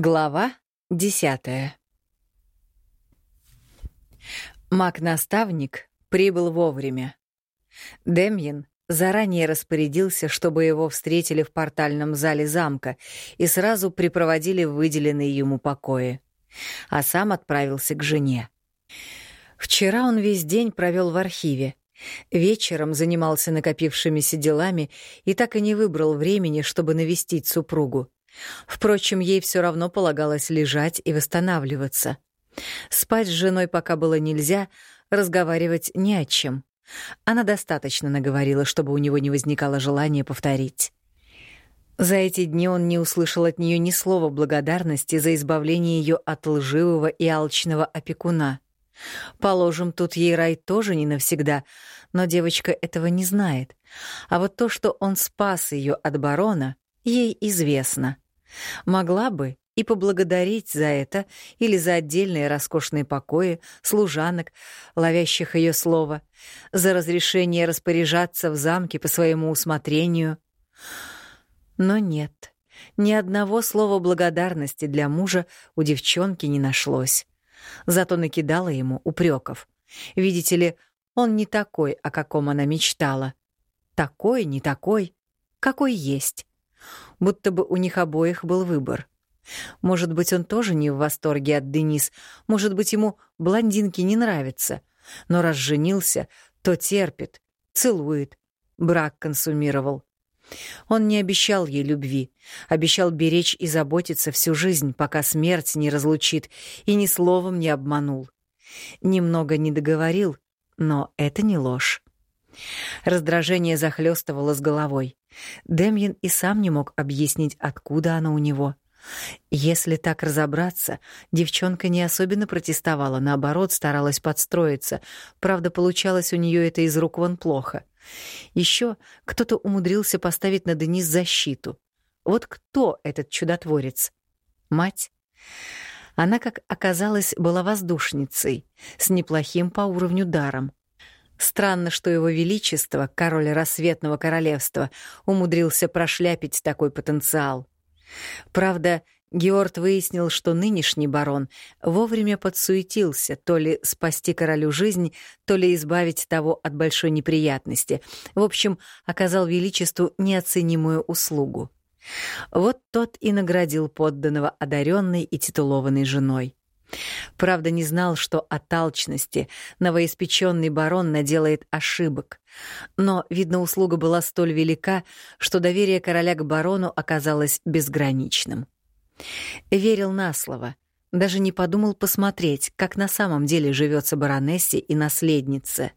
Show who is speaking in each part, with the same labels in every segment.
Speaker 1: Глава десятая Маг-наставник прибыл вовремя. Демьян заранее распорядился, чтобы его встретили в портальном зале замка и сразу припроводили в выделенные ему покои, а сам отправился к жене. Вчера он весь день провел в архиве, вечером занимался накопившимися делами и так и не выбрал времени, чтобы навестить супругу. Впрочем, ей все равно полагалось лежать и восстанавливаться. Спать с женой пока было нельзя, разговаривать не о чем. Она достаточно наговорила, чтобы у него не возникало желания повторить. За эти дни он не услышал от нее ни слова благодарности за избавление ее от лживого и алчного опекуна. Положим, тут ей рай тоже не навсегда, но девочка этого не знает. А вот то, что он спас ее от барона, ей известно. Могла бы и поблагодарить за это или за отдельные роскошные покои, служанок, ловящих ее слово, за разрешение распоряжаться в замке по своему усмотрению. Но нет, ни одного слова благодарности для мужа у девчонки не нашлось. Зато накидала ему упреков. Видите ли, он не такой, о каком она мечтала. Такой, не такой, какой есть будто бы у них обоих был выбор. Может быть, он тоже не в восторге от Денис, может быть, ему блондинки не нравятся, но раз женился, то терпит, целует, брак консумировал. Он не обещал ей любви, обещал беречь и заботиться всю жизнь, пока смерть не разлучит, и ни словом не обманул. Немного не договорил, но это не ложь. Раздражение захлестывало с головой. Демьян и сам не мог объяснить, откуда оно у него. Если так разобраться, девчонка не особенно протестовала, наоборот, старалась подстроиться. Правда, получалось у нее это из рук вон плохо. Еще кто-то умудрился поставить на Денис защиту. Вот кто этот чудотворец? Мать? Она, как оказалось, была воздушницей, с неплохим по уровню даром. Странно, что его величество, король рассветного королевства, умудрился прошляпить такой потенциал. Правда, Георг выяснил, что нынешний барон вовремя подсуетился, то ли спасти королю жизнь, то ли избавить того от большой неприятности. В общем, оказал величеству неоценимую услугу. Вот тот и наградил подданного одаренной и титулованной женой. Правда, не знал, что от алчности новоиспеченный барон наделает ошибок. Но, видно, услуга была столь велика, что доверие короля к барону оказалось безграничным. Верил на слово, даже не подумал посмотреть, как на самом деле живется баронессе и наследнице.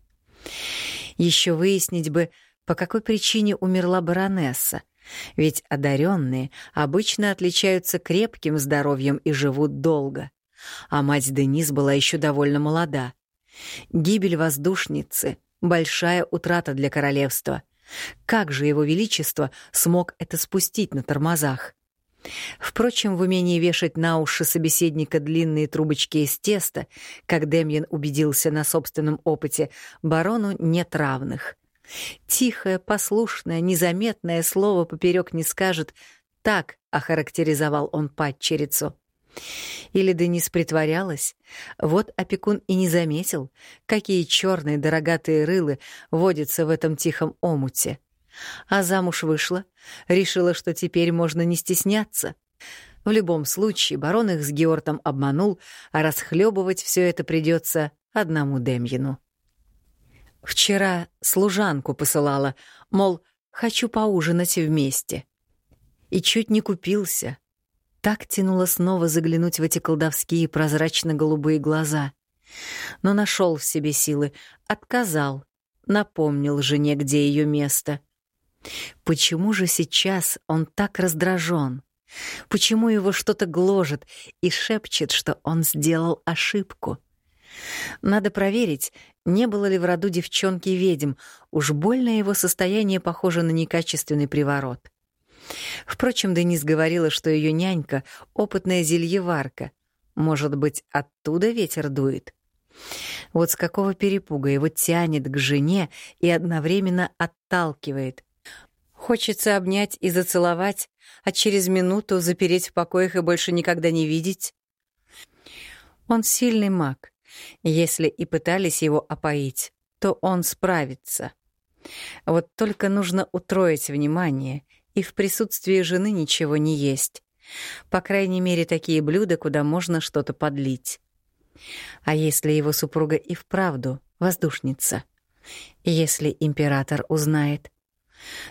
Speaker 1: Еще выяснить бы, по какой причине умерла баронесса, ведь одаренные обычно отличаются крепким здоровьем и живут долго а мать Денис была еще довольно молода. Гибель воздушницы — большая утрата для королевства. Как же его величество смог это спустить на тормозах? Впрочем, в умении вешать на уши собеседника длинные трубочки из теста, как Демьян убедился на собственном опыте, барону нет равных. Тихое, послушное, незаметное слово поперек не скажет, так охарактеризовал он падчерицу. Или Денис притворялась? Вот опекун и не заметил, какие черные дорогатые рылы водятся в этом тихом омуте. А замуж вышла, решила, что теперь можно не стесняться. В любом случае, барон их с Геортом обманул, а расхлебывать все это придется одному Демьину. Вчера служанку посылала, мол, хочу поужинать вместе. И чуть не купился, так тянуло снова заглянуть в эти колдовские прозрачно-голубые глаза. Но нашел в себе силы, отказал, напомнил жене, где ее место. Почему же сейчас он так раздражен? Почему его что-то гложет и шепчет, что он сделал ошибку? Надо проверить, не было ли в роду девчонки ведьм, уж больно его состояние похоже на некачественный приворот. Впрочем, Денис говорила, что ее нянька — опытная зельеварка. Может быть, оттуда ветер дует? Вот с какого перепуга его тянет к жене и одновременно отталкивает. Хочется обнять и зацеловать, а через минуту запереть в покоях и больше никогда не видеть. Он сильный маг. Если и пытались его опоить, то он справится. Вот только нужно утроить внимание и в присутствии жены ничего не есть. По крайней мере, такие блюда, куда можно что-то подлить. А если его супруга и вправду воздушница? Если император узнает?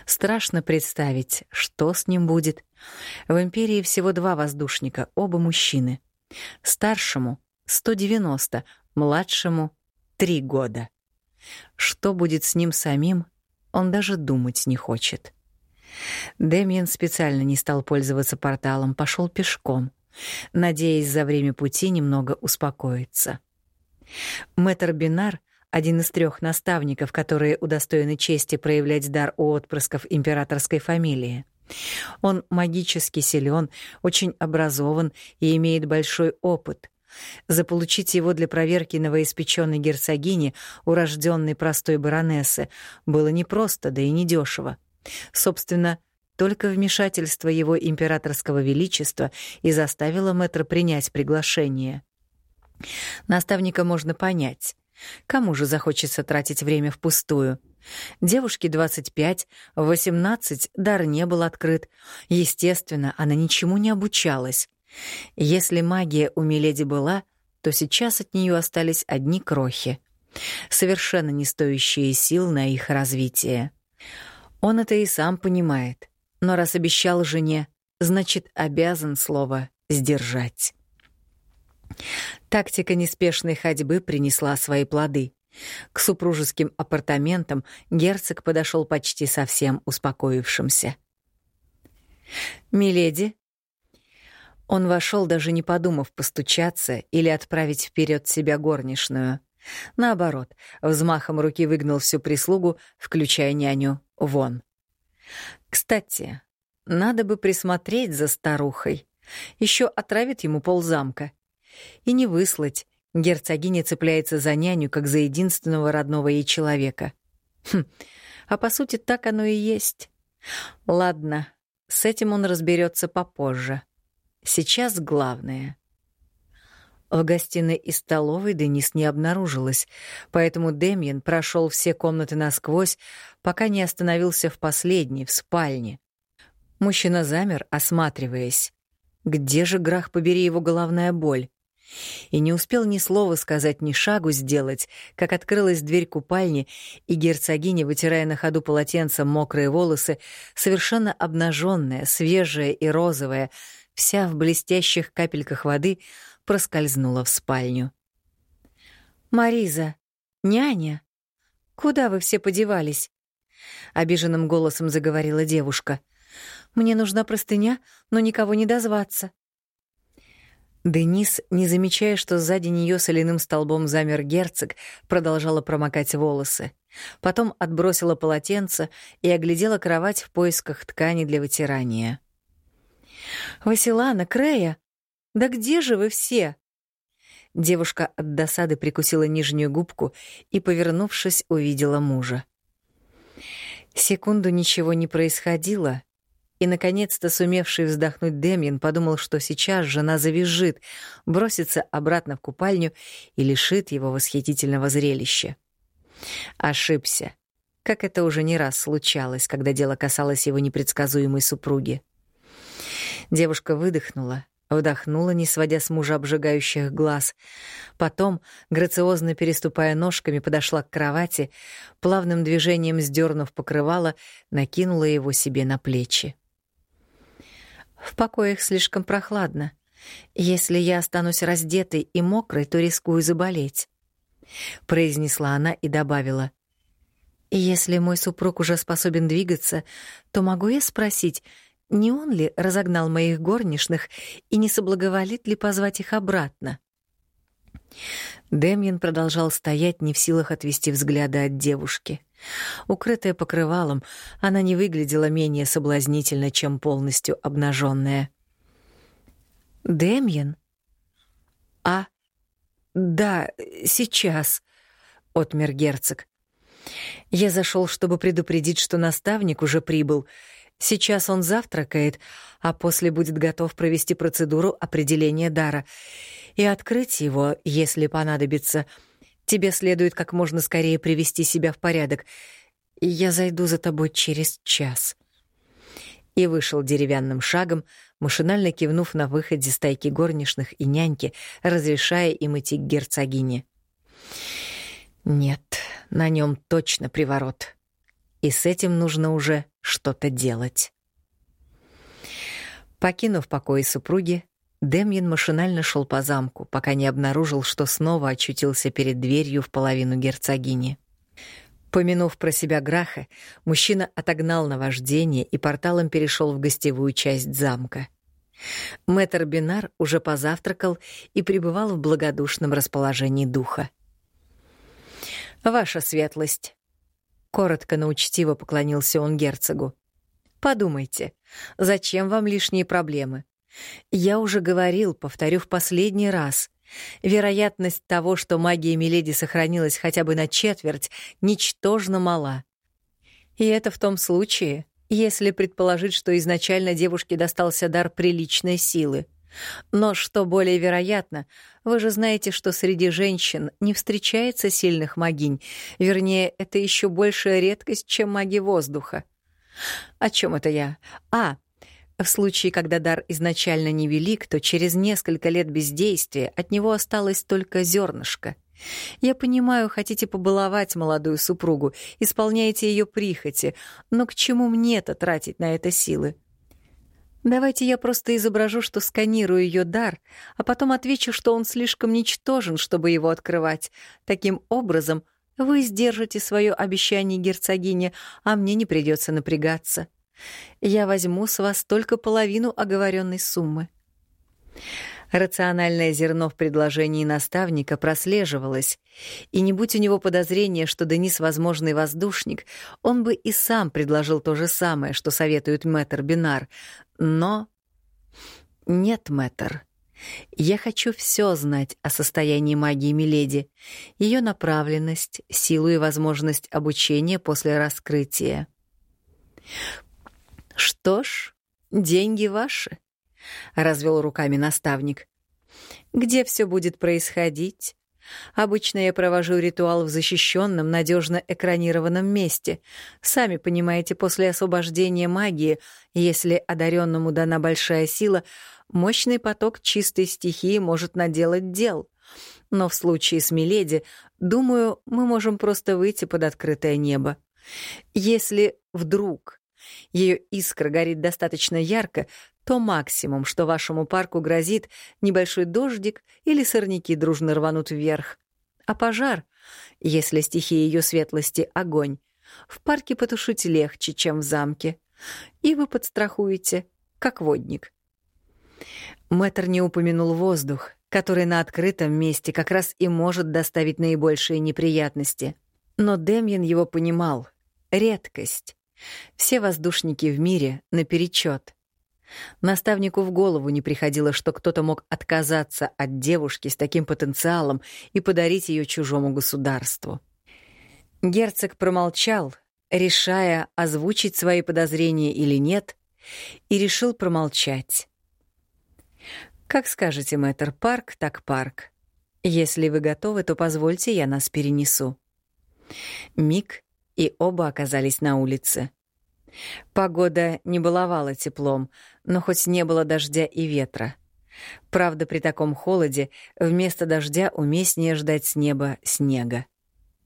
Speaker 1: Страшно представить, что с ним будет. В империи всего два воздушника, оба мужчины. Старшему — 190, младшему — 3 года. Что будет с ним самим, он даже думать не хочет. Дэмиен специально не стал пользоваться порталом, пошел пешком, надеясь за время пути немного успокоиться. Мэтр Бинар, один из трех наставников, которые удостоены чести проявлять дар у отпрысков императорской фамилии. Он магически силен, очень образован и имеет большой опыт. Заполучить его для проверки новоиспеченной герцогини, урожденной простой баронессы, было непросто, да и недешево. Собственно, только вмешательство его императорского величества и заставило мэтра принять приглашение. Наставника можно понять. Кому же захочется тратить время впустую? Девушке 25, 18 дар не был открыт. Естественно, она ничему не обучалась. Если магия у Миледи была, то сейчас от нее остались одни крохи, совершенно не стоящие сил на их развитие. Он это и сам понимает, но раз обещал жене, значит, обязан слово сдержать. Тактика неспешной ходьбы принесла свои плоды. К супружеским апартаментам герцог подошел почти совсем успокоившимся. «Миледи?» Он вошел, даже не подумав постучаться или отправить вперед себя горничную. Наоборот, взмахом руки выгнал всю прислугу, включая няню, вон. Кстати, надо бы присмотреть за старухой. Еще отравит ему ползамка. И не выслать. Герцогиня цепляется за няню, как за единственного родного ей человека. Хм, а по сути так оно и есть. Ладно, с этим он разберется попозже. Сейчас главное. В гостиной и столовой Денис не обнаружилась, поэтому Демьян прошел все комнаты насквозь, пока не остановился в последней, в спальне. Мужчина замер, осматриваясь. Где же, грах побери, его головная боль? И не успел ни слова сказать, ни шагу сделать, как открылась дверь купальни, и герцогиня, вытирая на ходу полотенцем мокрые волосы, совершенно обнаженная, свежая и розовая, вся в блестящих капельках воды, проскользнула в спальню. «Мариза, няня, куда вы все подевались?» — обиженным голосом заговорила девушка. «Мне нужна простыня, но никого не дозваться». Денис, не замечая, что сзади нее соляным столбом замер герцог, продолжала промокать волосы. Потом отбросила полотенце и оглядела кровать в поисках ткани для вытирания. «Василана, Крея, да где же вы все?» Девушка от досады прикусила нижнюю губку и, повернувшись, увидела мужа. Секунду ничего не происходило, и, наконец-то, сумевший вздохнуть Демьян подумал, что сейчас жена завизжит, бросится обратно в купальню и лишит его восхитительного зрелища. Ошибся, как это уже не раз случалось, когда дело касалось его непредсказуемой супруги. Девушка выдохнула, вдохнула, не сводя с мужа обжигающих глаз. Потом, грациозно переступая ножками, подошла к кровати, плавным движением сдернув покрывало, накинула его себе на плечи. В покоях слишком прохладно. Если я останусь раздетой и мокрой, то рискую заболеть, произнесла она и добавила: если мой супруг уже способен двигаться, то могу я спросить, не он ли разогнал моих горничных и не соблаговолит ли позвать их обратно? Демьян продолжал стоять, не в силах отвести взгляда от девушки. Укрытая покрывалом, она не выглядела менее соблазнительно, чем полностью обнаженная. «Демьян?» «А, да, сейчас», — отмер герцог. Я зашел, чтобы предупредить, что наставник уже прибыл. Сейчас он завтракает, а после будет готов провести процедуру определения дара и открыть его, если понадобится. Тебе следует как можно скорее привести себя в порядок. Я зайду за тобой через час. И вышел деревянным шагом, машинально кивнув на выходе стайки горничных и няньки, разрешая им идти к герцогине. Нет, на нем точно приворот. И с этим нужно уже что-то делать. Покинув покои супруги, Демьян машинально шел по замку, пока не обнаружил, что снова очутился перед дверью в половину герцогини. Помянув про себя Граха, мужчина отогнал наваждение и порталом перешел в гостевую часть замка. Мэтр Бинар уже позавтракал и пребывал в благодушном расположении духа. «Ваша светлость», — коротко, но учтиво поклонился он герцогу. «Подумайте, зачем вам лишние проблемы? Я уже говорил, повторю в последний раз. Вероятность того, что магия Миледи сохранилась хотя бы на четверть, ничтожно мала. И это в том случае, если предположить, что изначально девушке достался дар приличной силы. Но что более вероятно, вы же знаете, что среди женщин не встречается сильных магинь. Вернее, это еще большая редкость, чем маги воздуха. О чем это я? А, в случае, когда дар изначально невелик, то через несколько лет бездействия от него осталось только зернышко. Я понимаю, хотите побаловать молодую супругу, исполняете ее прихоти, но к чему мне-то тратить на это силы? Давайте я просто изображу, что сканирую ее дар, а потом отвечу, что он слишком ничтожен, чтобы его открывать. Таким образом, вы сдержите свое обещание герцогине, а мне не придется напрягаться. Я возьму с вас только половину оговоренной суммы. Рациональное зерно в предложении наставника прослеживалось, и не будь у него подозрения, что Денис — возможный воздушник, он бы и сам предложил то же самое, что советует мэтр Бинар. Но... Нет, мэтр. Я хочу все знать о состоянии магии Миледи, ее направленность, силу и возможность обучения после раскрытия. Что ж, деньги ваши. — развел руками наставник. «Где все будет происходить? Обычно я провожу ритуал в защищенном, надежно экранированном месте. Сами понимаете, после освобождения магии, если одаренному дана большая сила, мощный поток чистой стихии может наделать дел. Но в случае с Миледи, думаю, мы можем просто выйти под открытое небо. Если вдруг ее искра горит достаточно ярко, то максимум, что вашему парку грозит, небольшой дождик или сорняки дружно рванут вверх. А пожар, если стихия ее светлости — огонь, в парке потушить легче, чем в замке. И вы подстрахуете, как водник. Мэтр не упомянул воздух, который на открытом месте как раз и может доставить наибольшие неприятности. Но Демьян его понимал. Редкость. Все воздушники в мире наперечет. Наставнику в голову не приходило, что кто-то мог отказаться от девушки с таким потенциалом и подарить ее чужому государству. Герцог промолчал, решая, озвучить свои подозрения или нет, и решил промолчать. «Как скажете, мэтр, парк так парк. Если вы готовы, то позвольте, я нас перенесу». Миг, и оба оказались на улице. Погода не баловала теплом, но хоть не было дождя и ветра. Правда, при таком холоде вместо дождя уместнее ждать с неба снега.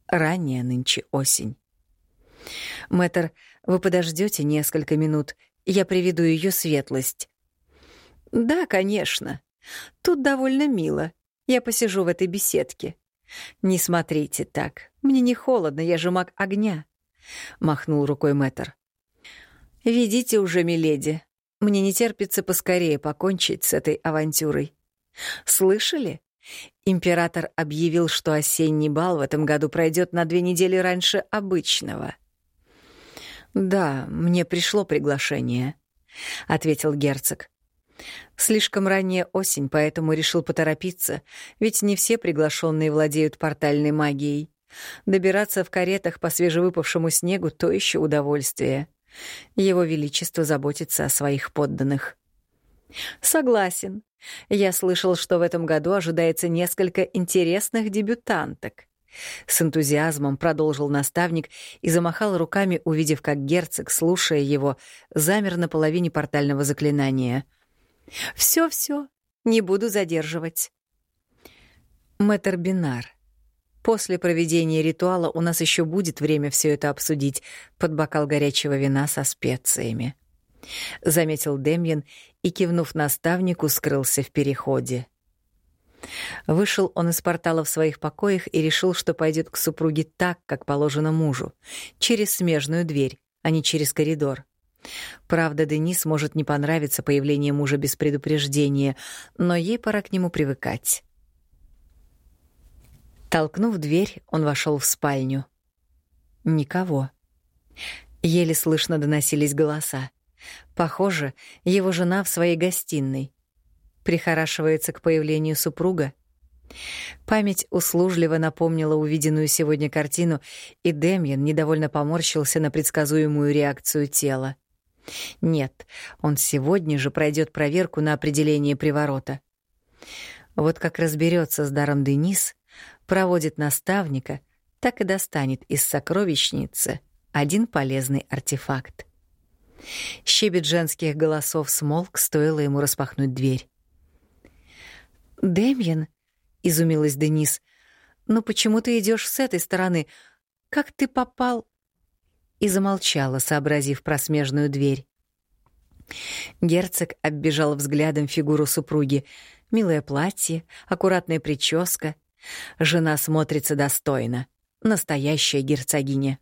Speaker 1: Ранняя нынче осень. Мэтр, вы подождете несколько минут, я приведу ее светлость. Да, конечно. Тут довольно мило. Я посижу в этой беседке. Не смотрите так. Мне не холодно, я же маг огня. Махнул рукой Мэтр. «Ведите уже, миледи. Мне не терпится поскорее покончить с этой авантюрой. Слышали? Император объявил, что осенний бал в этом году пройдет на две недели раньше обычного». «Да, мне пришло приглашение», — ответил герцог. «Слишком ранняя осень, поэтому решил поторопиться, ведь не все приглашенные владеют портальной магией. Добираться в каретах по свежевыпавшему снегу — то еще удовольствие. Его Величество заботится о своих подданных. Согласен. Я слышал, что в этом году ожидается несколько интересных дебютанток. С энтузиазмом продолжил наставник и замахал руками, увидев, как герцог, слушая его, замер на половине портального заклинания. «Всё-всё, не буду задерживать». Мэтр Бинар. После проведения ритуала у нас еще будет время все это обсудить под бокал горячего вина со специями. Заметил Демьян и, кивнув наставнику, скрылся в переходе. Вышел он из портала в своих покоях и решил, что пойдет к супруге так, как положено мужу, через смежную дверь, а не через коридор. Правда, Денис может не понравиться появление мужа без предупреждения, но ей пора к нему привыкать. Толкнув дверь, он вошел в спальню. Никого. Еле слышно доносились голоса. Похоже, его жена в своей гостиной прихорашивается к появлению супруга. Память услужливо напомнила увиденную сегодня картину, и Демьян недовольно поморщился на предсказуемую реакцию тела. Нет, он сегодня же пройдет проверку на определение приворота. Вот как разберется с даром Денис, проводит наставника, так и достанет из сокровищницы один полезный артефакт. Щебет женских голосов смолк, стоило ему распахнуть дверь. «Дэмьен?» — изумилась Денис. «Но почему ты идешь с этой стороны? Как ты попал?» И замолчала, сообразив про смежную дверь. Герцог оббежал взглядом фигуру супруги. Милое платье, аккуратная прическа. Жена смотрится достойно. Настоящая герцогиня.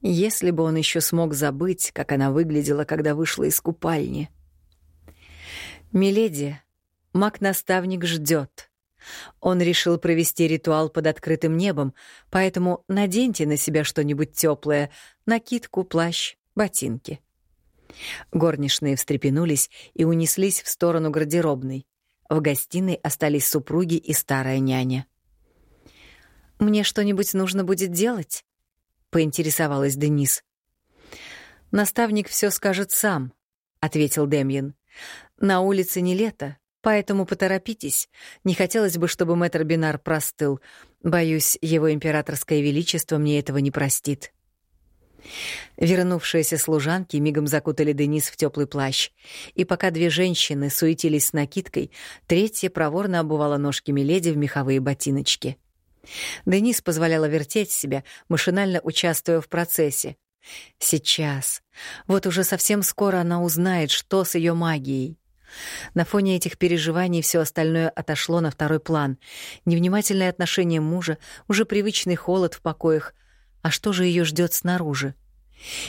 Speaker 1: Если бы он еще смог забыть, как она выглядела, когда вышла из купальни. «Миледи, Маг-наставник ждет. Он решил провести ритуал под открытым небом, поэтому наденьте на себя что-нибудь теплое: накидку, плащ, ботинки. Горничные встрепенулись и унеслись в сторону гардеробной. В гостиной остались супруги и старая няня. «Мне что-нибудь нужно будет делать?» — поинтересовалась Денис. «Наставник все скажет сам», — ответил Демьян. «На улице не лето, Поэтому поторопитесь. Не хотелось бы, чтобы мэтр Бинар простыл. Боюсь, его императорское величество мне этого не простит. Вернувшиеся служанки мигом закутали Денис в теплый плащ, и пока две женщины суетились с накидкой, третья проворно обувала ножки Миледи в меховые ботиночки. Денис позволяла вертеть себя, машинально участвуя в процессе. Сейчас, вот уже совсем скоро она узнает, что с ее магией. На фоне этих переживаний все остальное отошло на второй план. Невнимательное отношение мужа, уже привычный холод в покоях. А что же ее ждет снаружи?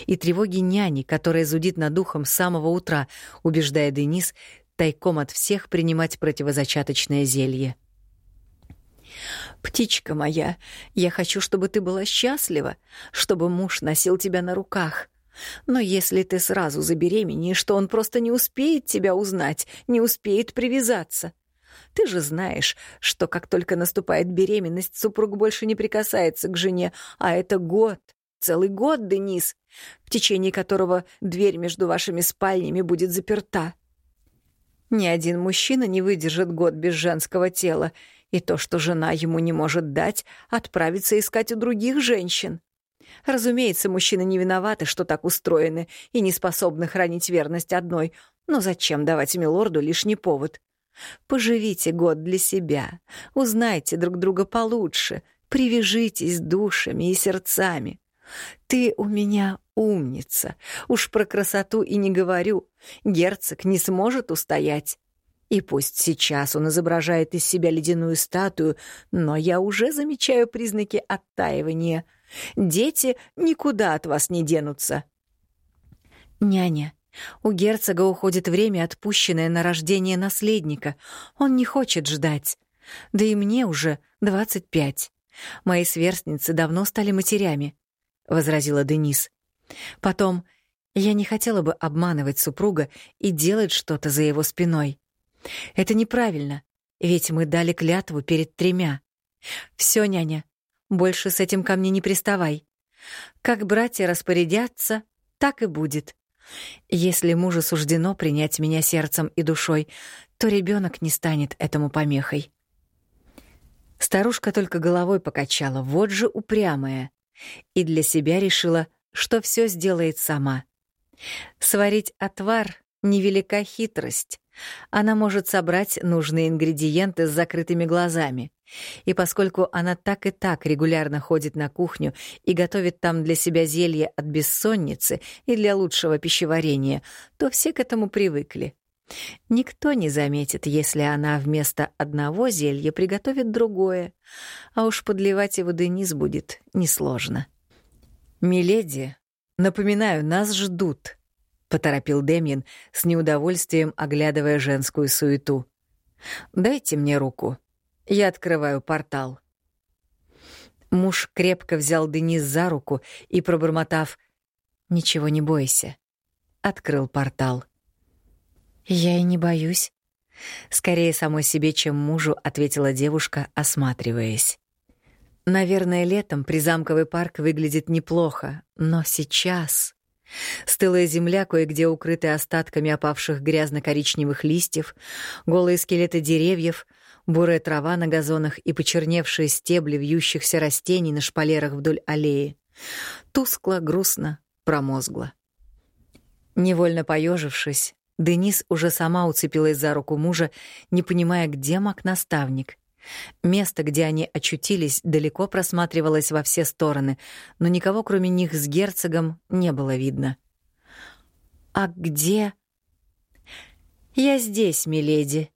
Speaker 1: И тревоги няни, которая зудит над духом с самого утра, убеждая Денис тайком от всех принимать противозачаточное зелье. «Птичка моя, я хочу, чтобы ты была счастлива, чтобы муж носил тебя на руках», но если ты сразу забеременеешь, что он просто не успеет тебя узнать, не успеет привязаться. Ты же знаешь, что как только наступает беременность, супруг больше не прикасается к жене, а это год, целый год, Денис, в течение которого дверь между вашими спальнями будет заперта. Ни один мужчина не выдержит год без женского тела, и то, что жена ему не может дать, отправится искать у других женщин. Разумеется, мужчины не виноваты, что так устроены, и не способны хранить верность одной. Но зачем давать милорду лишний повод? Поживите год для себя, узнайте друг друга получше, привяжитесь душами и сердцами. Ты у меня умница. Уж про красоту и не говорю. Герцог не сможет устоять. И пусть сейчас он изображает из себя ледяную статую, но я уже замечаю признаки оттаивания — Дети никуда от вас не денутся. Няня, у герцога уходит время, отпущенное на рождение наследника. Он не хочет ждать. Да и мне уже двадцать пять. Мои сверстницы давно стали матерями, — возразила Денис. Потом, я не хотела бы обманывать супруга и делать что-то за его спиной. Это неправильно, ведь мы дали клятву перед тремя. Все, няня, больше с этим ко мне не приставай. Как братья распорядятся, так и будет. Если мужу суждено принять меня сердцем и душой, то ребенок не станет этому помехой. Старушка только головой покачала, вот же упрямая, и для себя решила, что все сделает сама. Сварить отвар — невелика хитрость. Она может собрать нужные ингредиенты с закрытыми глазами. И поскольку она так и так регулярно ходит на кухню и готовит там для себя зелье от бессонницы и для лучшего пищеварения, то все к этому привыкли. Никто не заметит, если она вместо одного зелья приготовит другое, а уж подливать его Денис будет несложно. «Миледи, напоминаю, нас ждут», — поторопил Демьян с неудовольствием, оглядывая женскую суету. «Дайте мне руку. Я открываю портал». Муж крепко взял Денис за руку и, пробормотав «Ничего не бойся», открыл портал. «Я и не боюсь», — скорее самой себе, чем мужу, ответила девушка, осматриваясь. «Наверное, летом призамковый парк выглядит неплохо, но сейчас...» Стылая земля, кое-где укрытая остатками опавших грязно-коричневых листьев, голые скелеты деревьев, бурая трава на газонах и почерневшие стебли вьющихся растений на шпалерах вдоль аллеи. Тускло, грустно, промозгло. Невольно поежившись, Денис уже сама уцепилась за руку мужа, не понимая, где маг-наставник. Место, где они очутились, далеко просматривалось во все стороны, но никого, кроме них с герцогом, не было видно. «А где?» «Я здесь, миледи».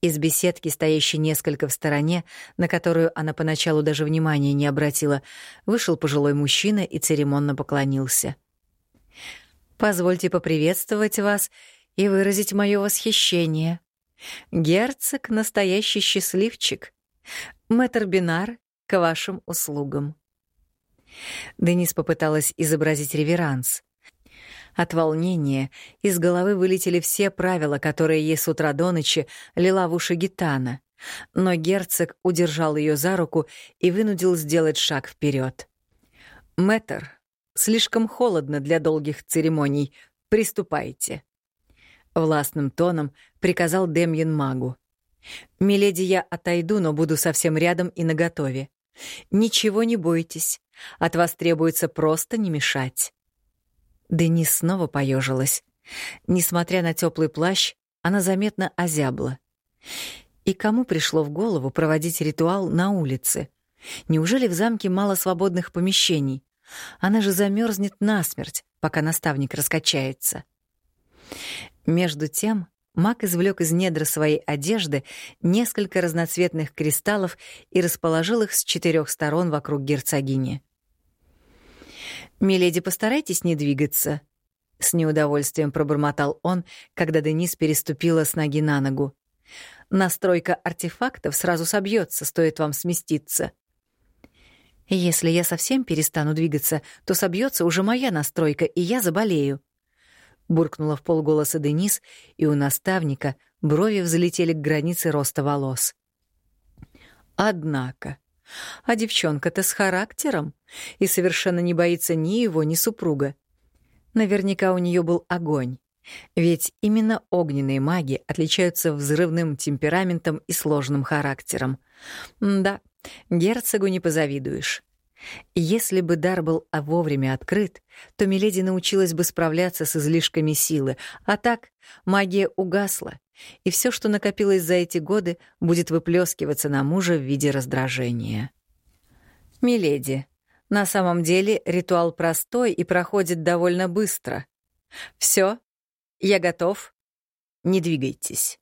Speaker 1: Из беседки, стоящей несколько в стороне, на которую она поначалу даже внимания не обратила, вышел пожилой мужчина и церемонно поклонился. Позвольте поприветствовать вас и выразить мое восхищение. Герцог — настоящий счастливчик. Мэтр Бинар к вашим услугам. Денис попыталась изобразить реверанс. От волнения из головы вылетели все правила, которые ей с утра до ночи лила в уши гитана, но герцог удержал ее за руку и вынудил сделать шаг вперед. Мэтр Слишком холодно для долгих церемоний. Приступайте. Властным тоном приказал Демьян магу. «Миледи, я отойду, но буду совсем рядом и наготове. Ничего не бойтесь. От вас требуется просто не мешать». Денис снова поежилась. Несмотря на теплый плащ, она заметно озябла. И кому пришло в голову проводить ритуал на улице? Неужели в замке мало свободных помещений? Она же замерзнет насмерть, пока наставник раскачается. Между тем маг извлек из недр своей одежды несколько разноцветных кристаллов и расположил их с четырех сторон вокруг герцогини. «Миледи, постарайтесь не двигаться», — с неудовольствием пробормотал он, когда Денис переступила с ноги на ногу. «Настройка артефактов сразу собьется, стоит вам сместиться». Если я совсем перестану двигаться, то собьется уже моя настройка, и я заболею. Буркнула в полголоса Денис, и у наставника брови взлетели к границе роста волос. Однако, а девчонка-то с характером и совершенно не боится ни его, ни супруга. Наверняка у нее был огонь. Ведь именно огненные маги отличаются взрывным темпераментом и сложным характером. да, Герцогу не позавидуешь. Если бы дар был вовремя открыт, то Миледи научилась бы справляться с излишками силы, а так магия угасла, и все, что накопилось за эти годы, будет выплескиваться на мужа в виде раздражения. «Миледи, на самом деле ритуал простой и проходит довольно быстро. Все, я готов. Не двигайтесь».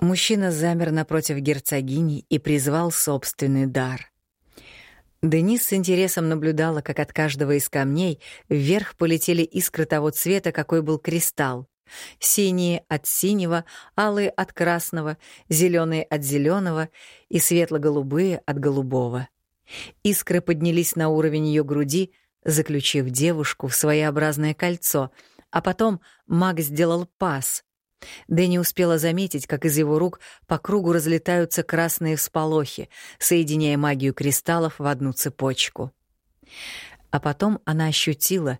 Speaker 1: Мужчина замер напротив герцогини и призвал собственный дар. Денис с интересом наблюдала, как от каждого из камней вверх полетели искры того цвета, какой был кристалл. Синие от синего, алые от красного, зеленые от зеленого и светло-голубые от голубого. Искры поднялись на уровень ее груди, заключив девушку в своеобразное кольцо, а потом маг сделал пас, Дэнни успела заметить, как из его рук по кругу разлетаются красные всполохи, соединяя магию кристаллов в одну цепочку. А потом она ощутила,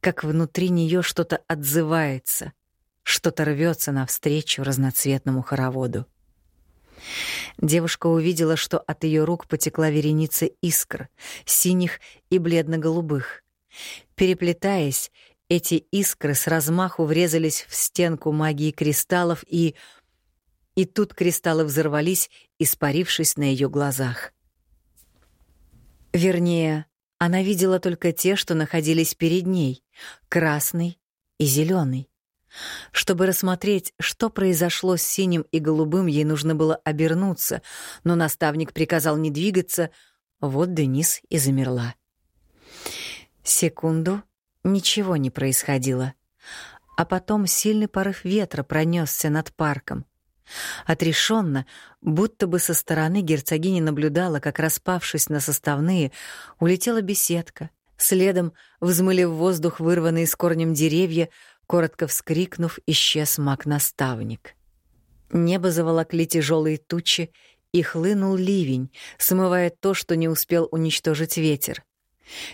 Speaker 1: как внутри нее что-то отзывается, что-то рвется навстречу разноцветному хороводу. Девушка увидела, что от ее рук потекла вереница искр, синих и бледно-голубых. Переплетаясь, эти искры с размаху врезались в стенку магии кристаллов и... И тут кристаллы взорвались, испарившись на ее глазах. Вернее, она видела только те, что находились перед ней — красный и зеленый. Чтобы рассмотреть, что произошло с синим и голубым, ей нужно было обернуться, но наставник приказал не двигаться. Вот Денис и замерла. Секунду, Ничего не происходило. А потом сильный порыв ветра пронесся над парком. Отрешенно, будто бы со стороны герцогиня наблюдала, как, распавшись на составные, улетела беседка. Следом, взмыли в воздух вырванные с корнем деревья, коротко вскрикнув, исчез маг-наставник. Небо заволокли тяжелые тучи, и хлынул ливень, смывая то, что не успел уничтожить ветер.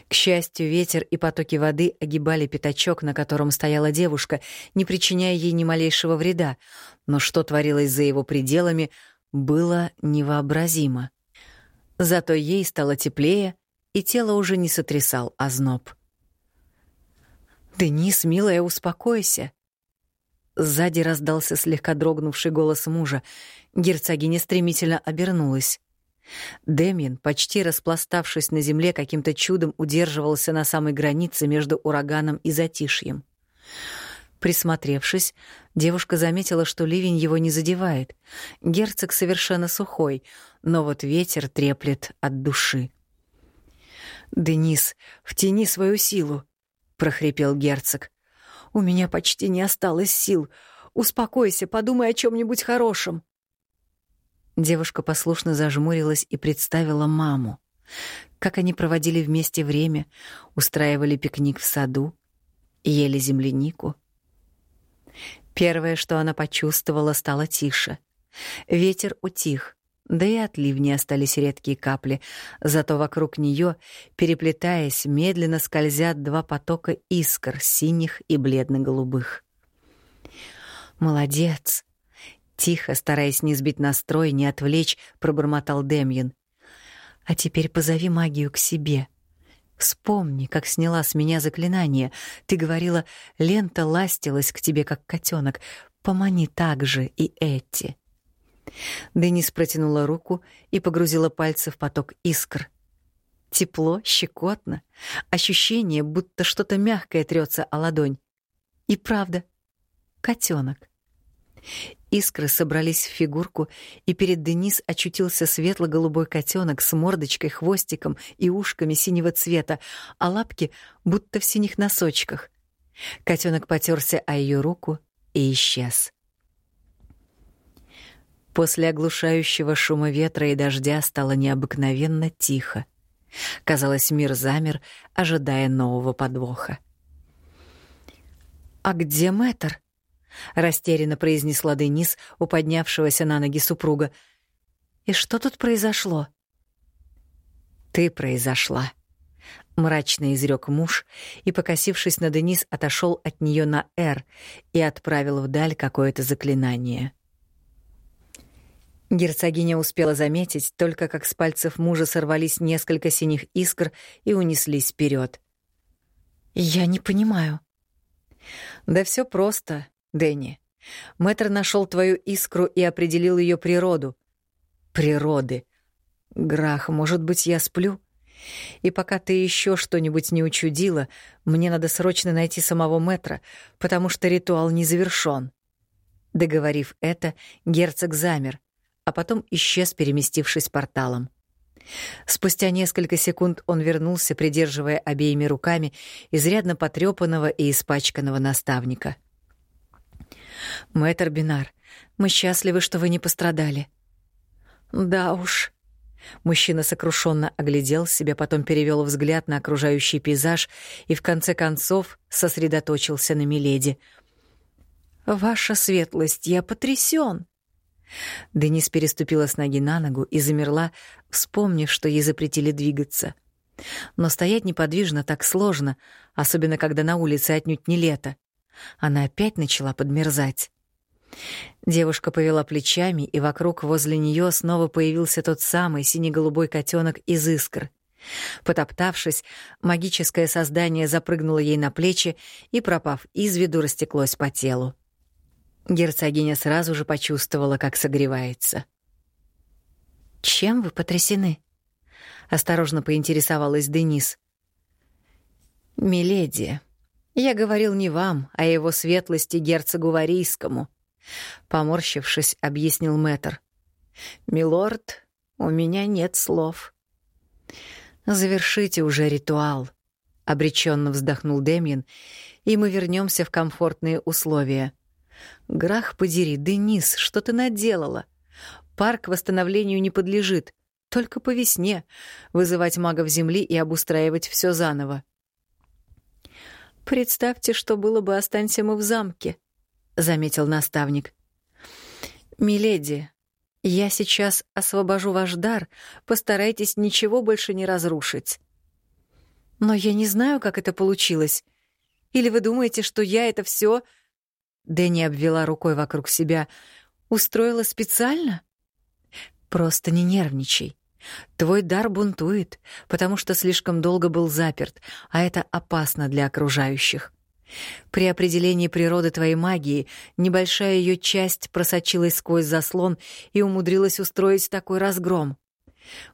Speaker 1: К счастью, ветер и потоки воды огибали пятачок, на котором стояла девушка, не причиняя ей ни малейшего вреда, но что творилось за его пределами, было невообразимо. Зато ей стало теплее, и тело уже не сотрясал озноб. «Денис, милая, успокойся!» Сзади раздался слегка дрогнувший голос мужа. Герцогиня стремительно обернулась. Демьян, почти распластавшись на земле, каким-то чудом удерживался на самой границе между ураганом и затишьем. Присмотревшись, девушка заметила, что ливень его не задевает. Герцог совершенно сухой, но вот ветер треплет от души. «Денис, втяни свою силу», — прохрипел герцог. «У меня почти не осталось сил. Успокойся, подумай о чем нибудь хорошем». Девушка послушно зажмурилась и представила маму. Как они проводили вместе время, устраивали пикник в саду, ели землянику. Первое, что она почувствовала, стало тише. Ветер утих, да и от ливня остались редкие капли, зато вокруг нее, переплетаясь, медленно скользят два потока искр, синих и бледно-голубых. «Молодец!» Тихо, стараясь не сбить настрой, не отвлечь, пробормотал Демьян. «А теперь позови магию к себе. Вспомни, как сняла с меня заклинание. Ты говорила, лента ластилась к тебе, как котенок. Помани так же и эти». Денис протянула руку и погрузила пальцы в поток искр. Тепло, щекотно, ощущение, будто что-то мягкое трется о ладонь. И правда, котенок. Искры собрались в фигурку, и перед Денис очутился светло-голубой котенок с мордочкой, хвостиком и ушками синего цвета, а лапки будто в синих носочках. Котенок потерся о ее руку и исчез. После оглушающего шума ветра и дождя стало необыкновенно тихо. Казалось, мир замер, ожидая нового подвоха. «А где мэтр?» Растерянно произнесла Денис у поднявшегося на ноги супруга. И что тут произошло? Ты произошла, мрачно изрек муж и, покосившись на Денис, отошел от нее на «Р» и отправил вдаль какое-то заклинание. Герцогиня успела заметить только, как с пальцев мужа сорвались несколько синих искр и унеслись вперед. «Я не понимаю». «Да все просто», Дэнни, мэтр нашел твою искру и определил ее природу. Природы. Грах, может быть, я сплю? И пока ты еще что-нибудь не учудила, мне надо срочно найти самого мэтра, потому что ритуал не завершен. Договорив это, герцог замер, а потом исчез, переместившись порталом. Спустя несколько секунд он вернулся, придерживая обеими руками изрядно потрепанного и испачканного наставника — Мэтр Бинар, мы счастливы, что вы не пострадали. Да уж. Мужчина сокрушенно оглядел себя, потом перевел взгляд на окружающий пейзаж и в конце концов сосредоточился на Миледи. «Ваша светлость, я потрясен!» Денис переступила с ноги на ногу и замерла, вспомнив, что ей запретили двигаться. Но стоять неподвижно так сложно, особенно когда на улице отнюдь не лето. Она опять начала подмерзать. Девушка повела плечами, и вокруг возле нее снова появился тот самый сине-голубой котенок из искр. Потоптавшись, магическое создание запрыгнуло ей на плечи и, пропав из виду, растеклось по телу. Герцогиня сразу же почувствовала, как согревается. «Чем вы потрясены?» — осторожно поинтересовалась Денис. «Миледи, я говорил не вам, а его светлости герцогу Варийскому», — поморщившись, объяснил мэтр. «Милорд, у меня нет слов». «Завершите уже ритуал», — обреченно вздохнул Демьян, «и мы вернемся в комфортные условия». Грах подери, Денис, что ты наделала? Парк восстановлению не подлежит. Только по весне вызывать магов земли и обустраивать все заново. Представьте, что было бы, останься мы в замке, заметил наставник. Миледи, я сейчас освобожу ваш дар, постарайтесь ничего больше не разрушить. Но я не знаю, как это получилось. Или вы думаете, что я это все Дэнни обвела рукой вокруг себя. «Устроила специально?» «Просто не нервничай. Твой дар бунтует, потому что слишком долго был заперт, а это опасно для окружающих. При определении природы твоей магии небольшая ее часть просочилась сквозь заслон и умудрилась устроить такой разгром.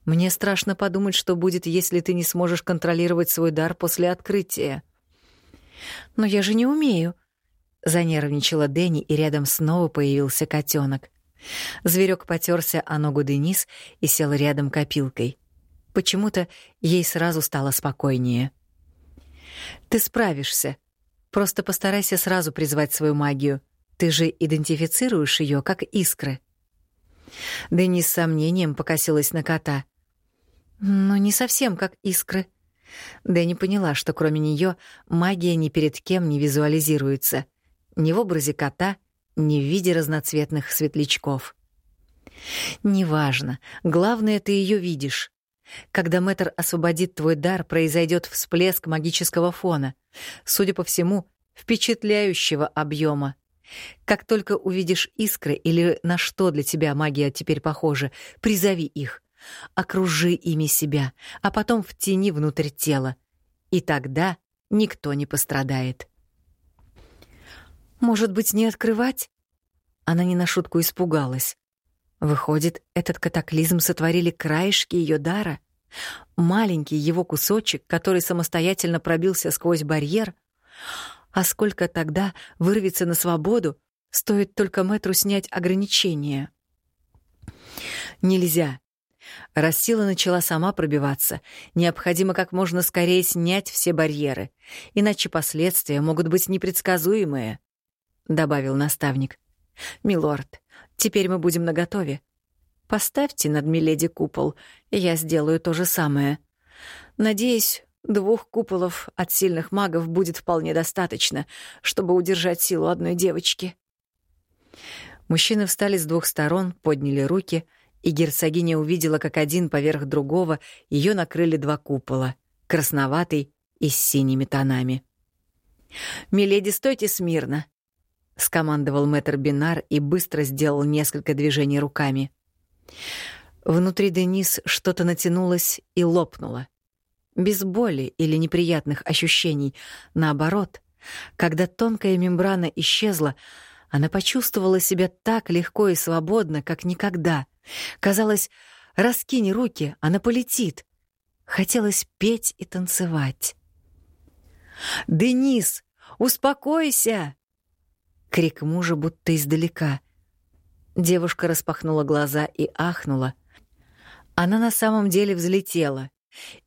Speaker 1: Мне страшно подумать, что будет, если ты не сможешь контролировать свой дар после открытия. Но я же не умею, Занервничала Дэнни, и рядом снова появился котенок. Зверек потерся о ногу Денис и сел рядом копилкой. Почему-то ей сразу стало спокойнее. «Ты справишься. Просто постарайся сразу призвать свою магию. Ты же идентифицируешь ее как искры». Дэнни с сомнением покосилась на кота. «Но не совсем как искры». Дэнни поняла, что кроме нее магия ни перед кем не визуализируется ни в образе кота, ни в виде разноцветных светлячков. Неважно, главное, ты ее видишь. Когда мэтр освободит твой дар, произойдет всплеск магического фона, судя по всему, впечатляющего объема. Как только увидишь искры или на что для тебя магия теперь похожа, призови их, окружи ими себя, а потом втяни внутрь тела. И тогда никто не пострадает. Может быть, не открывать? Она не на шутку испугалась. Выходит, этот катаклизм сотворили краешки ее дара? Маленький его кусочек, который самостоятельно пробился сквозь барьер? А сколько тогда вырвется на свободу, стоит только мэтру снять ограничения? Нельзя. Раз сила начала сама пробиваться, необходимо как можно скорее снять все барьеры, иначе последствия могут быть непредсказуемые. — добавил наставник. «Милорд, теперь мы будем наготове. Поставьте над Миледи купол, и я сделаю то же самое. Надеюсь, двух куполов от сильных магов будет вполне достаточно, чтобы удержать силу одной девочки». Мужчины встали с двух сторон, подняли руки, и герцогиня увидела, как один поверх другого ее накрыли два купола — красноватый и с синими тонами. «Миледи, стойте смирно!» — скомандовал мэтр Бинар и быстро сделал несколько движений руками. Внутри Денис что-то натянулось и лопнуло. Без боли или неприятных ощущений. Наоборот, когда тонкая мембрана исчезла, она почувствовала себя так легко и свободно, как никогда. Казалось, раскинь руки, она полетит. Хотелось петь и танцевать. «Денис, успокойся!» Крик мужа будто издалека. Девушка распахнула глаза и ахнула. Она на самом деле взлетела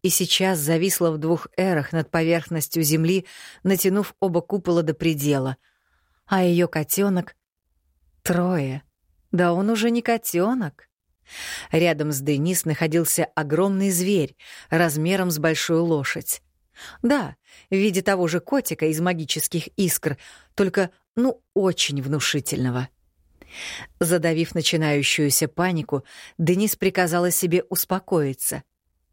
Speaker 1: и сейчас зависла в двух эрах над поверхностью земли, натянув оба купола до предела. А ее котенок трое. Да он уже не котенок. Рядом с Денис находился огромный зверь размером с большую лошадь. Да, в виде того же котика из магических искр, только ну, очень внушительного. Задавив начинающуюся панику, Денис приказала себе успокоиться.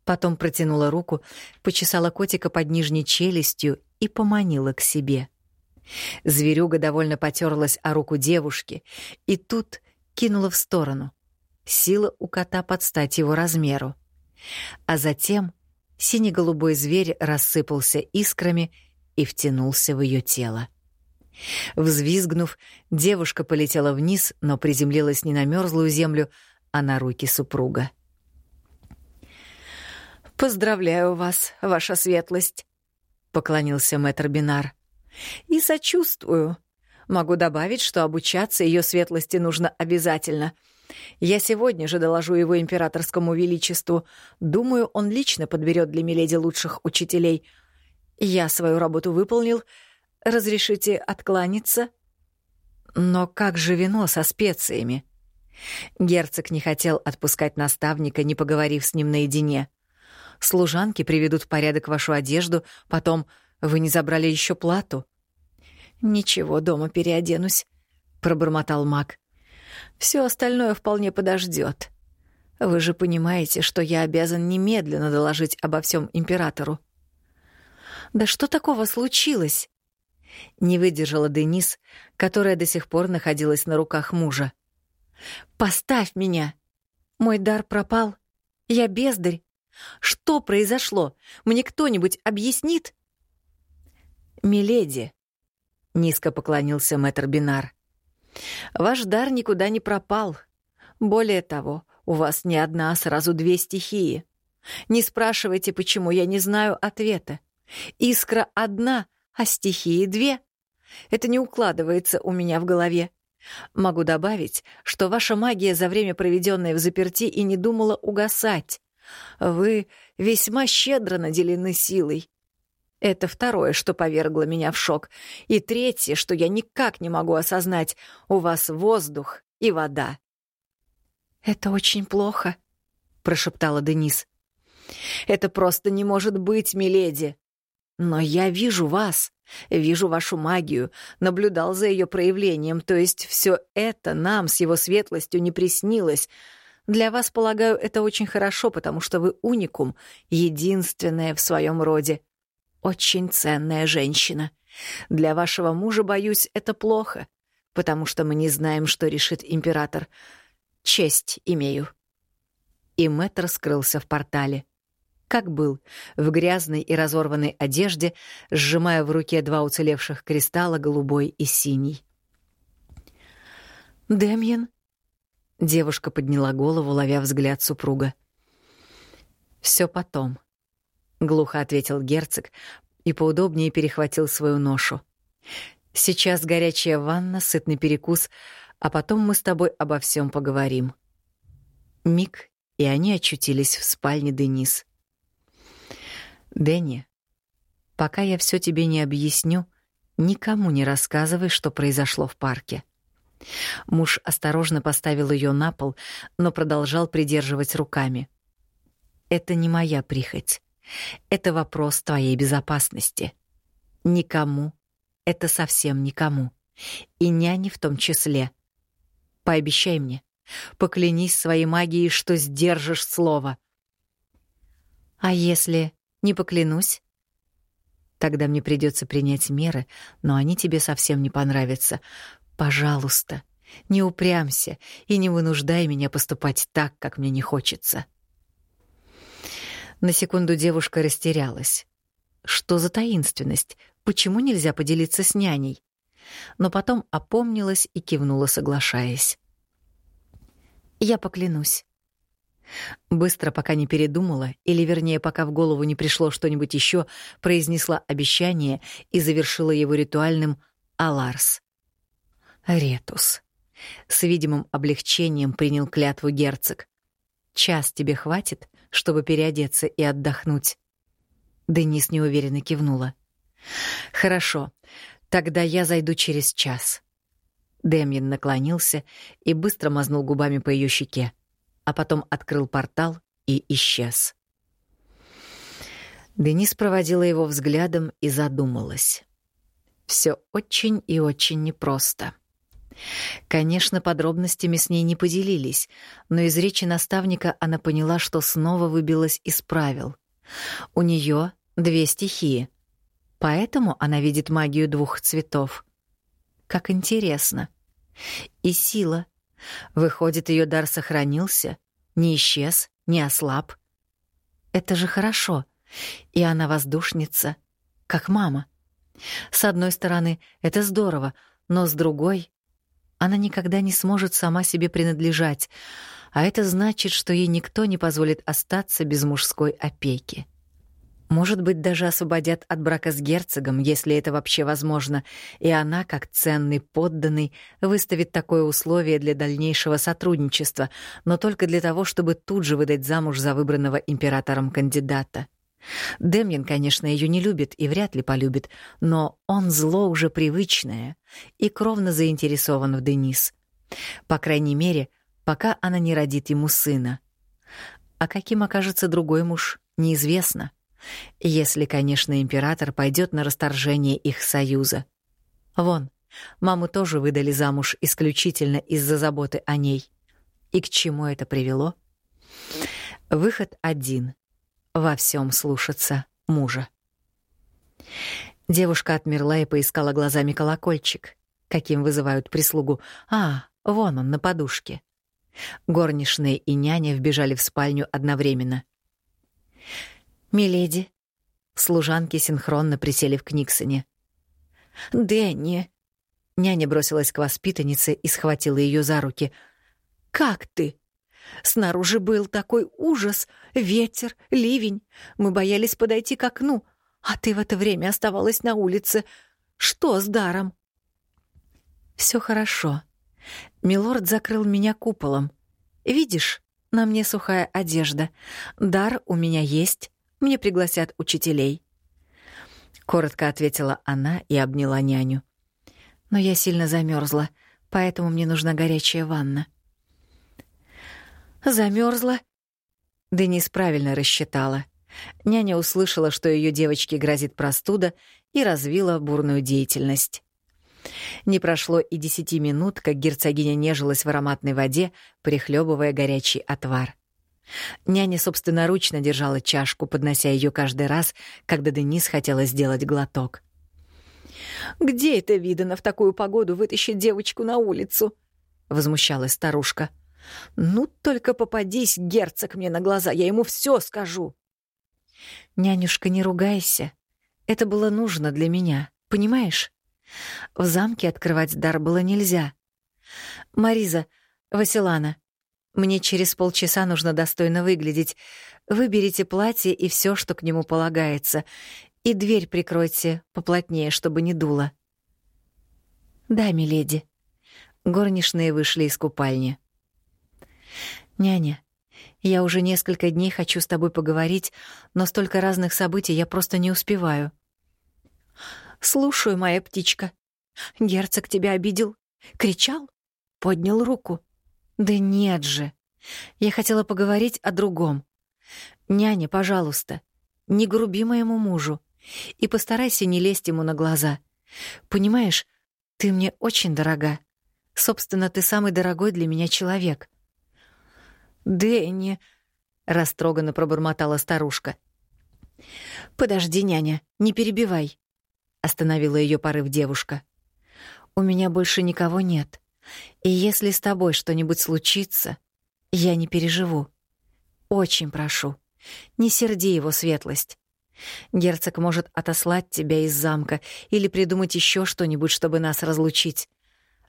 Speaker 1: Потом протянула руку, почесала котика под нижней челюстью и поманила к себе. Зверюга довольно потерлась о руку девушки и тут кинула в сторону. Сила у кота под стать его размеру. А затем сине-голубой зверь рассыпался искрами и втянулся в ее тело. Взвизгнув, девушка полетела вниз, но приземлилась не на мерзлую землю, а на руки супруга. «Поздравляю вас, ваша светлость», — поклонился мэтр Бинар. «И сочувствую. Могу добавить, что обучаться ее светлости нужно обязательно. Я сегодня же доложу его императорскому величеству. Думаю, он лично подберет для Миледи лучших учителей. Я свою работу выполнил. Разрешите откланяться?» «Но как же вино со специями?» Герцог не хотел отпускать наставника, не поговорив с ним наедине. Служанки приведут в порядок вашу одежду, потом вы не забрали еще плату. Ничего, дома переоденусь, пробормотал Мак. Все остальное вполне подождет. Вы же понимаете, что я обязан немедленно доложить обо всем императору. Да что такого случилось? Не выдержала Денис, которая до сих пор находилась на руках мужа. Поставь меня. Мой дар пропал. Я бездарь. Что произошло? Мне кто-нибудь объяснит? Миледи, низко поклонился мэтр Бинар. Ваш дар никуда не пропал. Более того, у вас не одна, а сразу две стихии. Не спрашивайте, почему я не знаю ответа. Искра одна, а стихии две. Это не укладывается у меня в голове. Могу добавить, что ваша магия за время, проведенное в заперти, и не думала угасать. Вы весьма щедро наделены силой. Это второе, что повергло меня в шок. И третье, что я никак не могу осознать. У вас воздух и вода. «Это очень плохо», — прошептала Денис. «Это просто не может быть, миледи. Но я вижу вас, вижу вашу магию, наблюдал за ее проявлением, то есть все это нам с его светлостью не приснилось». Для вас, полагаю, это очень хорошо, потому что вы уникум, единственная в своем роде. Очень ценная женщина. Для вашего мужа, боюсь, это плохо, потому что мы не знаем, что решит император. Честь имею». И мэтр скрылся в портале. Как был, в грязной и разорванной одежде, сжимая в руке два уцелевших кристалла, голубой и синий. «Демьян?» Девушка подняла голову, ловя взгляд супруга. Все потом», — глухо ответил герцог и поудобнее перехватил свою ношу. «Сейчас горячая ванна, сытный перекус, а потом мы с тобой обо всем поговорим». Миг, и они очутились в спальне Денис. «Дэнни, пока я все тебе не объясню, никому не рассказывай, что произошло в парке». Муж осторожно поставил ее на пол, но продолжал придерживать руками. «Это не моя прихоть. Это вопрос твоей безопасности. Никому. Это совсем никому. И няне в том числе. Пообещай мне. Поклянись своей магией, что сдержишь слово». «А если не поклянусь?» Тогда мне придется принять меры, но они тебе совсем не понравятся. Пожалуйста, не упрямься и не вынуждай меня поступать так, как мне не хочется. На секунду девушка растерялась. Что за таинственность? Почему нельзя поделиться с няней? Но потом опомнилась и кивнула, соглашаясь. Я поклянусь. Быстро, пока не передумала, или вернее, пока в голову не пришло что-нибудь еще, произнесла обещание и завершила его ритуальным «Аларс». Ретус. С видимым облегчением принял клятву герцог. Час тебе хватит, чтобы переодеться и отдохнуть. Денис неуверенно кивнула. Хорошо. Тогда я зайду через час. Демьян наклонился и быстро мазнул губами по ее щеке, а потом открыл портал и исчез. Денис проводила его взглядом и задумалась. Все очень и очень непросто. Конечно, подробностями с ней не поделились, но из речи наставника она поняла, что снова выбилась из правил. У нее две стихии, поэтому она видит магию двух цветов. Как интересно. И сила. Выходит, ее дар сохранился, не исчез, не ослаб. Это же хорошо. И она воздушница, как мама. С одной стороны, это здорово, но с другой она никогда не сможет сама себе принадлежать, а это значит, что ей никто не позволит остаться без мужской опеки. Может быть, даже освободят от брака с герцогом, если это вообще возможно, и она, как ценный подданный, выставит такое условие для дальнейшего сотрудничества, но только для того, чтобы тут же выдать замуж за выбранного императором кандидата. Демьян, конечно, ее не любит и вряд ли полюбит, но он зло уже привычное и кровно заинтересован в Денис. По крайней мере, пока она не родит ему сына. А каким окажется другой муж, неизвестно. Если, конечно, император пойдет на расторжение их союза. Вон, маму тоже выдали замуж исключительно из-за заботы о ней. И к чему это привело? Выход один во всем слушаться мужа. Девушка отмерла и поискала глазами колокольчик, каким вызывают прислугу. А, вон он на подушке. Горничные и няня вбежали в спальню одновременно. «Миледи». Служанки синхронно присели в Книксоне. «Дэнни». Няня бросилась к воспитаннице и схватила ее за руки. «Как ты?» Снаружи был такой ужас, ветер, ливень. Мы боялись подойти к окну, а ты в это время оставалась на улице. Что с даром? Все хорошо. Милорд закрыл меня куполом. Видишь, на мне сухая одежда. Дар у меня есть. Мне пригласят учителей. Коротко ответила она и обняла няню. Но я сильно замерзла, поэтому мне нужна горячая ванна. Замерзла. Денис правильно рассчитала. Няня услышала, что ее девочке грозит простуда, и развила бурную деятельность. Не прошло и десяти минут, как герцогиня нежилась в ароматной воде, прихлебывая горячий отвар. Няня собственноручно держала чашку, поднося ее каждый раз, когда Денис хотела сделать глоток. «Где это видано в такую погоду вытащить девочку на улицу?» — возмущалась старушка. — ну, только попадись, герцог, мне на глаза, я ему все скажу. Нянюшка, не ругайся. Это было нужно для меня, понимаешь? В замке открывать дар было нельзя. Мариза, Василана, мне через полчаса нужно достойно выглядеть. Выберите платье и все, что к нему полагается, и дверь прикройте поплотнее, чтобы не дуло. Да, миледи. Горничные вышли из купальни. «Няня, я уже несколько дней хочу с тобой поговорить, но столько разных событий я просто не успеваю». «Слушаю, моя птичка. Герцог тебя обидел? Кричал? Поднял руку?» «Да нет же. Я хотела поговорить о другом. Няня, пожалуйста, не груби моему мужу и постарайся не лезть ему на глаза. Понимаешь, ты мне очень дорога. Собственно, ты самый дорогой для меня человек. «Дэнни», — растроганно пробормотала старушка. «Подожди, няня, не перебивай», — остановила ее порыв девушка. «У меня больше никого нет, и если с тобой что-нибудь случится, я не переживу. Очень прошу, не серди его светлость. Герцог может отослать тебя из замка или придумать еще что-нибудь, чтобы нас разлучить.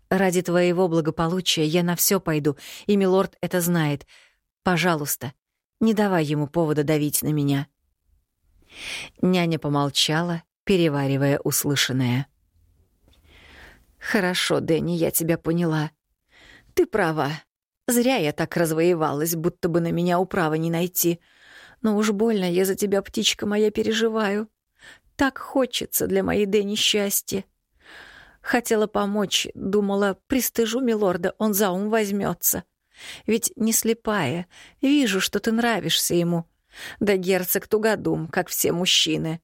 Speaker 1: Ради твоего благополучия я на все пойду, и милорд это знает, Пожалуйста, не давай ему повода давить на меня. Няня помолчала, переваривая услышанное. Хорошо, Дэнни, я тебя поняла. Ты права. Зря я так развоевалась, будто бы на меня управа не найти. Но уж больно я за тебя, птичка моя, переживаю. Так хочется для моей Дэнни счастья. Хотела помочь, думала, пристыжу милорда, он за ум возьмется. Ведь не слепая, вижу, что ты нравишься ему. Да герцог тугодум, как все мужчины.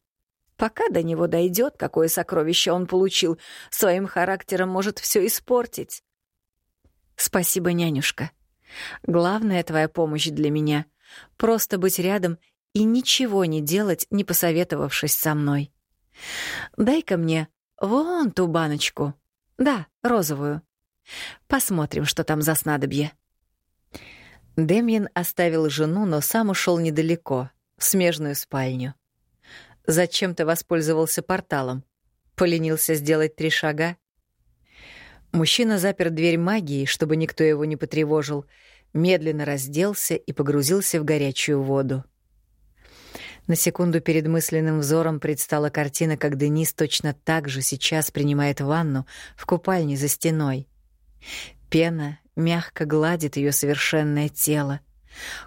Speaker 1: Пока до него дойдет, какое сокровище он получил, своим характером может все испортить. Спасибо, нянюшка. Главная твоя помощь для меня — просто быть рядом и ничего не делать, не посоветовавшись со мной. Дай-ка мне вон ту баночку. Да, розовую. Посмотрим, что там за снадобье. Демьян оставил жену, но сам ушел недалеко, в смежную спальню. Зачем ты воспользовался порталом? Поленился сделать три шага? Мужчина запер дверь магией, чтобы никто его не потревожил, медленно разделся и погрузился в горячую воду. На секунду перед мысленным взором предстала картина, как Денис точно так же сейчас принимает ванну в купальне за стеной. Пена мягко гладит ее совершенное тело.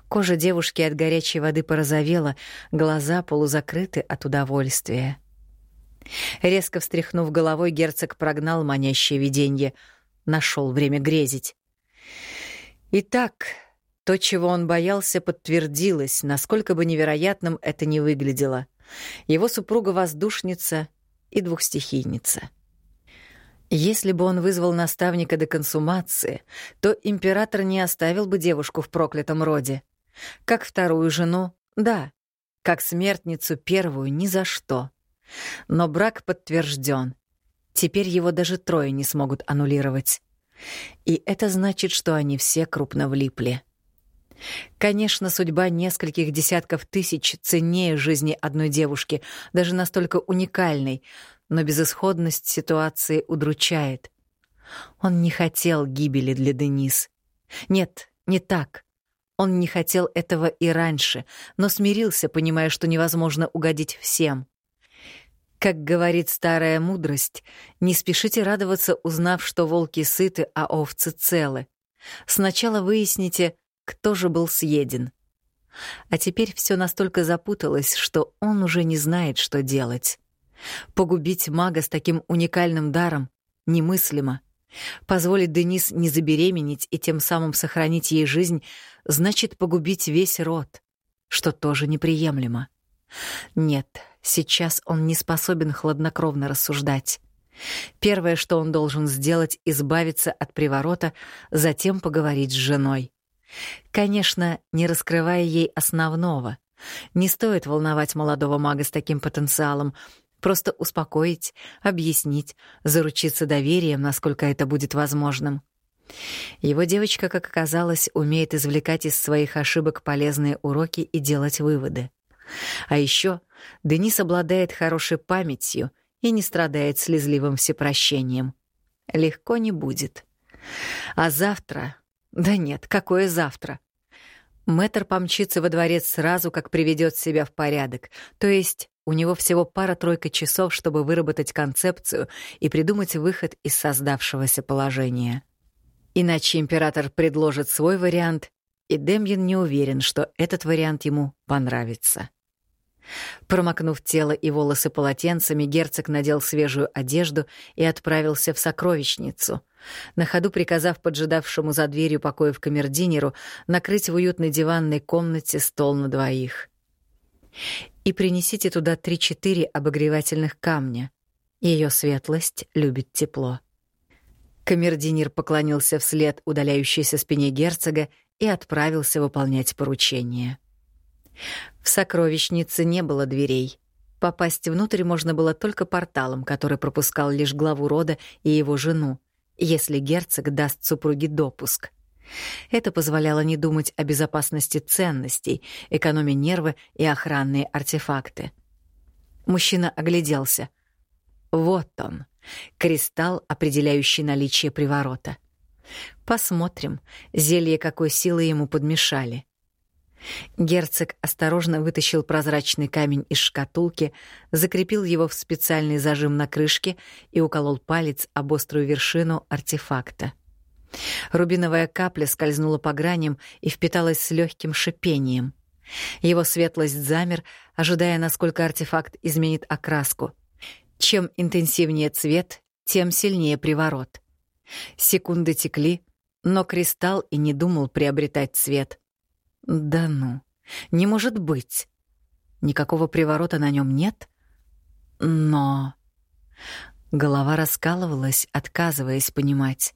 Speaker 1: Кожа девушки от горячей воды порозовела, глаза полузакрыты от удовольствия. Резко встряхнув головой, герцог прогнал манящее видение, нашел время грезить. Итак, то, чего он боялся, подтвердилось, насколько бы невероятным это ни выглядело. Его супруга — воздушница и двухстихийница. Если бы он вызвал наставника до консумации, то император не оставил бы девушку в проклятом роде. Как вторую жену — да, как смертницу первую — ни за что. Но брак подтвержден. Теперь его даже трое не смогут аннулировать. И это значит, что они все крупно влипли. Конечно, судьба нескольких десятков тысяч ценнее жизни одной девушки, даже настолько уникальной, но безысходность ситуации удручает. Он не хотел гибели для Денис. Нет, не так. Он не хотел этого и раньше, но смирился, понимая, что невозможно угодить всем. Как говорит старая мудрость, не спешите радоваться, узнав, что волки сыты, а овцы целы. Сначала выясните, кто же был съеден. А теперь все настолько запуталось, что он уже не знает, что делать. Погубить мага с таким уникальным даром немыслимо. Позволить Денис не забеременеть и тем самым сохранить ей жизнь, значит погубить весь род, что тоже неприемлемо. Нет, сейчас он не способен хладнокровно рассуждать. Первое, что он должен сделать, избавиться от приворота, затем поговорить с женой. Конечно, не раскрывая ей основного. Не стоит волновать молодого мага с таким потенциалом, просто успокоить, объяснить, заручиться доверием, насколько это будет возможным. Его девочка, как оказалось, умеет извлекать из своих ошибок полезные уроки и делать выводы. А еще Денис обладает хорошей памятью и не страдает слезливым всепрощением. Легко не будет. А завтра да нет, какое завтра? Мэтр помчится во дворец сразу, как приведет себя в порядок. То есть у него всего пара-тройка часов, чтобы выработать концепцию и придумать выход из создавшегося положения. Иначе император предложит свой вариант, и Демьян не уверен, что этот вариант ему понравится. Промокнув тело и волосы полотенцами, герцог надел свежую одежду и отправился в сокровищницу, на ходу приказав поджидавшему за дверью покоев камердинеру накрыть в уютной диванной комнате стол на двоих. И принесите туда три-четыре обогревательных камня. Ее светлость любит тепло. Камердинер поклонился вслед удаляющейся спине герцога и отправился выполнять поручение. В сокровищнице не было дверей. Попасть внутрь можно было только порталом, который пропускал лишь главу рода и его жену, если герцог даст супруге допуск. Это позволяло не думать о безопасности ценностей, экономя нервы и охранные артефакты. Мужчина огляделся. Вот он, кристалл, определяющий наличие приворота. Посмотрим, зелье какой силы ему подмешали. Герцог осторожно вытащил прозрачный камень из шкатулки, закрепил его в специальный зажим на крышке и уколол палец об острую вершину артефакта. Рубиновая капля скользнула по граням и впиталась с легким шипением. Его светлость замер, ожидая, насколько артефакт изменит окраску. Чем интенсивнее цвет, тем сильнее приворот. Секунды текли, но кристалл и не думал приобретать цвет — да ну, не может быть. Никакого приворота на нем нет? Но... Голова раскалывалась, отказываясь понимать.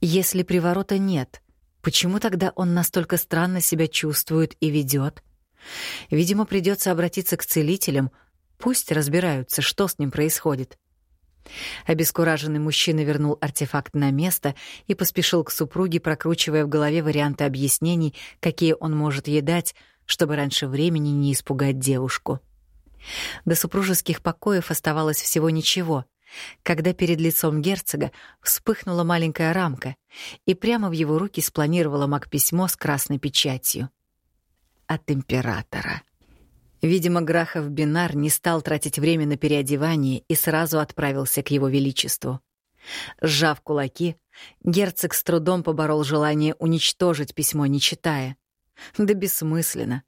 Speaker 1: Если приворота нет, почему тогда он настолько странно себя чувствует и ведет? Видимо, придется обратиться к целителям, пусть разбираются, что с ним происходит. Обескураженный мужчина вернул артефакт на место и поспешил к супруге, прокручивая в голове варианты объяснений, какие он может ей дать, чтобы раньше времени не испугать девушку. До супружеских покоев оставалось всего ничего, когда перед лицом герцога вспыхнула маленькая рамка, и прямо в его руки спланировала маг письмо с красной печатью. От императора. Видимо, Грахов Бинар не стал тратить время на переодевание и сразу отправился к его величеству. Сжав кулаки, герцог с трудом поборол желание уничтожить письмо, не читая. Да бессмысленно.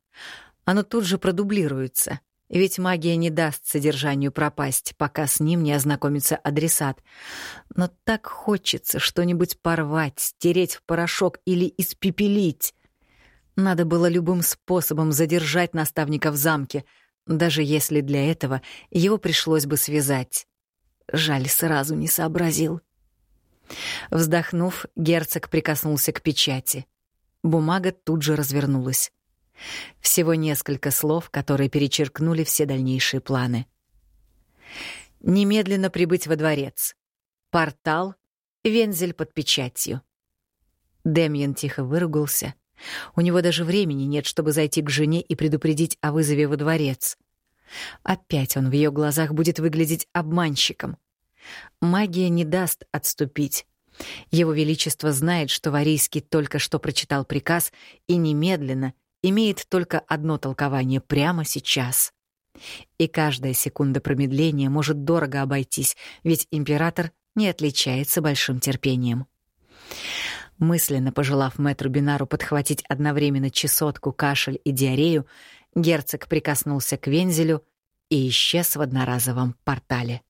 Speaker 1: Оно тут же продублируется, ведь магия не даст содержанию пропасть, пока с ним не ознакомится адресат. Но так хочется что-нибудь порвать, стереть в порошок или испепелить. Надо было любым способом задержать наставника в замке, даже если для этого его пришлось бы связать. Жаль, сразу не сообразил. Вздохнув, герцог прикоснулся к печати. Бумага тут же развернулась. Всего несколько слов, которые перечеркнули все дальнейшие планы. Немедленно прибыть во дворец. Портал, вензель под печатью. Демьян тихо выругался — у него даже времени нет, чтобы зайти к жене и предупредить о вызове во дворец. Опять он в ее глазах будет выглядеть обманщиком. Магия не даст отступить. Его Величество знает, что Варийский только что прочитал приказ и немедленно имеет только одно толкование прямо сейчас. И каждая секунда промедления может дорого обойтись, ведь император не отличается большим терпением. Мысленно пожелав мэтру Бинару подхватить одновременно чесотку, кашель и диарею, герцог прикоснулся к вензелю и исчез в одноразовом портале.